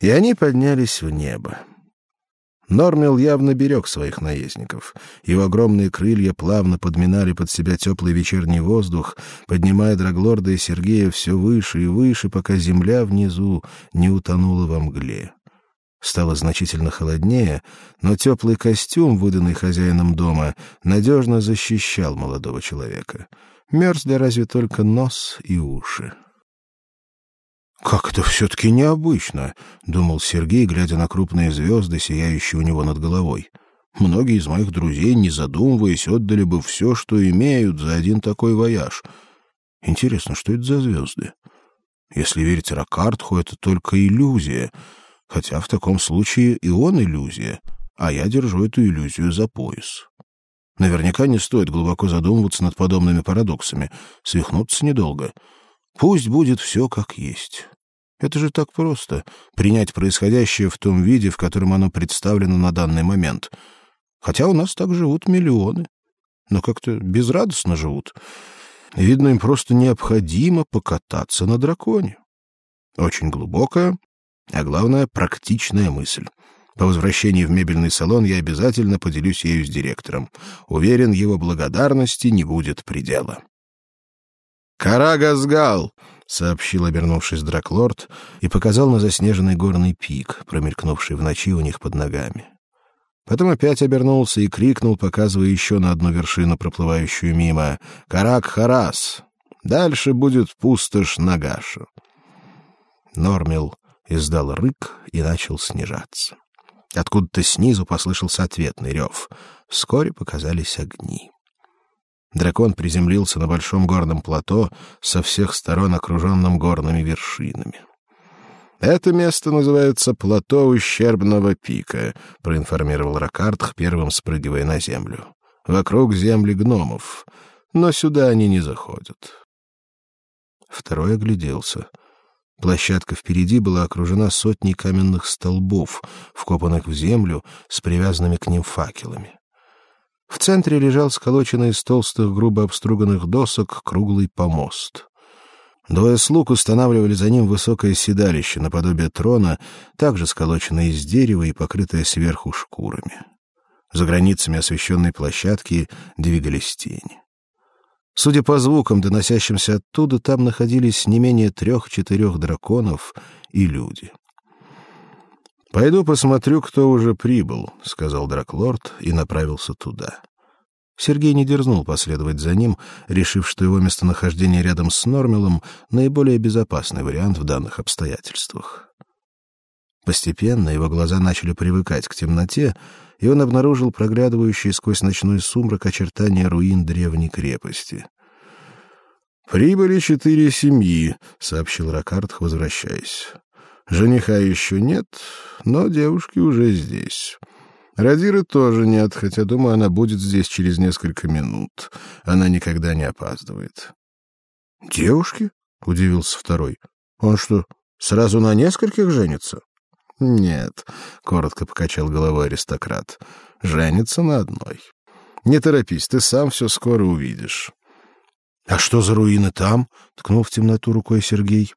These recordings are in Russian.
И они поднялись в небо. Нормил явно берег своих наездников. Его огромные крылья плавно подминали под себя теплый вечерний воздух, поднимая Драглорда и Сергея все выше и выше, пока земля внизу не утонула во мгле. Стало значительно холоднее, но теплый костюм, выданный хозяином дома, надежно защищал молодого человека. Мерзли разве только нос и уши. Как это все таки необычно, думал Сергей, глядя на крупные звезды, сияющие у него над головой. Многие из моих друзей, не задумываясь, отдали бы все, что имеют, за один такой вояж. Интересно, что это за звезды? Если верить Ракартху, это только иллюзия, хотя в таком случае и он иллюзия, а я держу эту иллюзию за пояс. Наверняка не стоит глубоко задумываться над подобными парадоксами, свихнуться недолго. Пусть будет все как есть. Это же так просто принять происходящее в том виде, в котором оно представлено на данный момент. Хотя у нас так живут миллионы, но как-то безрадостно живут. Видно, им просто необходимо покататься на драконе. Очень глубокая, а главное практичная мысль. По возвращении в мебельный салон я обязательно поделюсь ею с директором. Уверен, его благодарности не будет предела. Карагазгал, сообщил, обернувшись Драклорд, и показал на заснеженный горный пик, промелькнувший в ночи у них под ногами. Потом опять обернулся и крикнул, показывая еще на одну вершину, проплывающую мимо: "Карак-Харас! Дальше будет пустошь Нагашу". Нормил издал рык и начал снижаться. Откуда-то снизу послышался ответный рев. Вскоре показались огни. Дракон приземлился на большом горном плато, со всех сторон окруженном горными вершинами. Это место называется плато ущербного пика, проинформировал Ракартх, первым спрыгивая на землю. Вокруг земли гномов, но сюда они не заходят. Второй огляделся. Площадка впереди была окружена сотней каменных столбов, вкопанных в землю с привязанными к ним факелами. В центре лежал сколоченный из толстых грубо обструганных досок круглый помост. Двое слуг устанавливали за ним высокое седалище наподобие трона, также сколоченное из дерева и покрытое сверху шкурами. За границами освещенной площадки двигались тени. Судя по звукам, доносящимся оттуда, там находились не менее трех-четырех драконов и люди. Пойду посмотрю, кто уже прибыл, сказал Драклорд и направился туда. Сергей не дерзнул последовать за ним, решив, что его местонахождение рядом с Нормелом наиболее безопасный вариант в данных обстоятельствах. Постепенно его глаза начали привыкать к темноте, и он обнаружил проглядывающие сквозь ночной сумрак очертания руин древней крепости. Прибыли четыре семьи, сообщил Ракард, возвращаясь. Жениха еще нет, но девушки уже здесь. Радиры тоже нет, хотя, думаю, она будет здесь через несколько минут. Она никогда не опаздывает. Девушки? удивился второй. Он что, сразу на нескольких женится? Нет, коротко покачал головой аристократ. Женится на одной. Не торопись, ты сам все скоро увидишь. А что за руины там? ткнул в темноту рукой Сергей.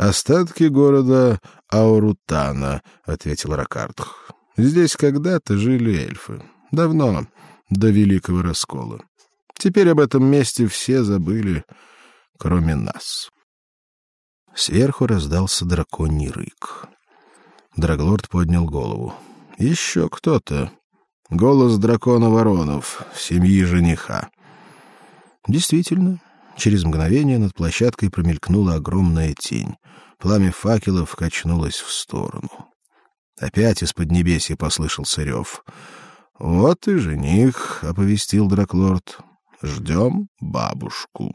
Остатки города Аурутана, ответил Ракартх. Здесь когда-то жили эльфы, давно, до великого раскола. Теперь об этом месте все забыли, кроме нас. Сверху раздался драконий рык. Драглорд поднял голову. Еще кто-то. Голос дракона Воронов, семьи жениха. Действительно, Через мгновение над площадкой промелькнула огромная тень. Пламя факелов качнулось в сторону. Опять из-под небесья послышался рев. «Вот и жених», — оповестил Драклорд. «Ждем бабушку».